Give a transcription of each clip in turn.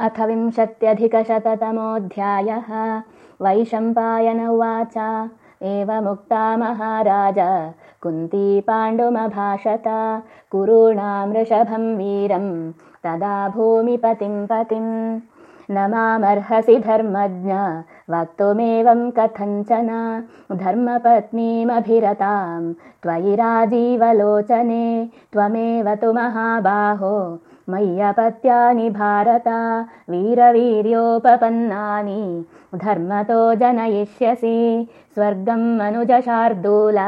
अथ विंशत्यधिकशततमोऽध्यायः। वैशम्पायन उवाच एवमुक्ता महाराज कुन्ती पाण्डुमभाषत कुरूणां वृषभं वीरं तदा भूमिपतिं पतिं न मामर्हसि धर्मज्ञ। वक्तुमेवं कथञ्चन। धर्मपत्नीमभिरतां त्वयि राजीवलोचने। त्वमेव तु महाबाहो मय्यपत्यानि भारत वीरवीर्योपपन्नानि धर्मतो जनयिष्यसि स्वर्गं मनुजशार्दूल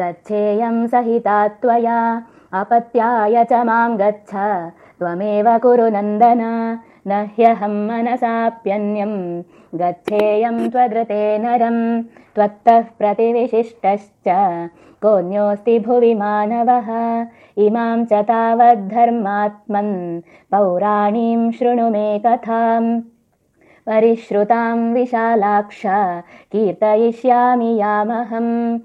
गच्छेयं सहिता त्वया अपत्याय च मां गच्छ त्वमेव कुरु नन्दन न ह्यहं मनसाप्यन्यं गच्छेयं त्वदृते नरं त्वत्तः प्रतिविशिष्टश्च। कोऽन्योऽस्ति भुवि मानवः इमां च तावद्धर्मात्मन् पौराणीं शृणु मे कथाम्। परिश्रुतां विशालाक्ष कीर्तयिष्यामि यामहम्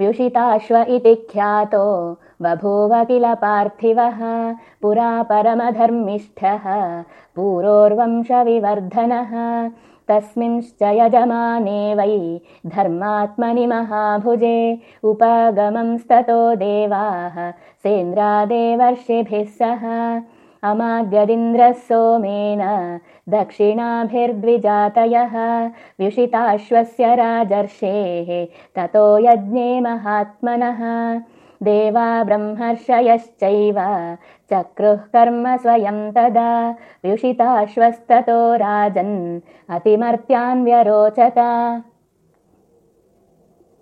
व्युषिताश्व इति ख्यातो बभूव किल पार्थिवः पुरा परमधर्मिष्ठः पूरोर्वंशविवर्धनः तस्मिंश्च यजमाने वै धर्मात्मनि महाभुजे उपगमंस्ततो देवाः सेन्द्रादेवर्षिभिः सह अमागदिन्द्रः सोमेन दक्षिणाभिर्द्विजातयः व्युषिताश्वस्य राजर्षेः ततो यज्ञे महात्मनः देवा ब्रह्मर्षयश्चैव चक्रुः कर्म स्वयं तदा व्युषिताश्वस्ततो राजन् अतिमर्त्यान् व्यरोचत